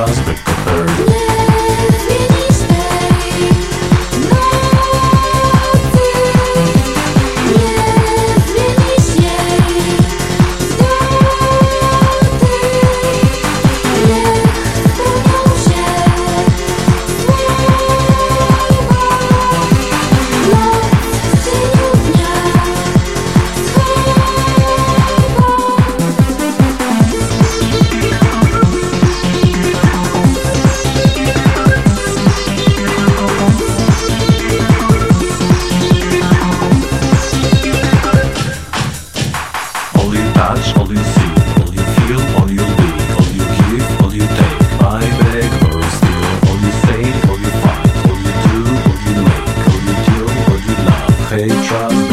Cosmic bird. touch, all you see, all you feel, all you be, all you give, all you take. I beg or steal, all you say, all you fight, all you do, all you make, all you do, all you love. Hey, trust.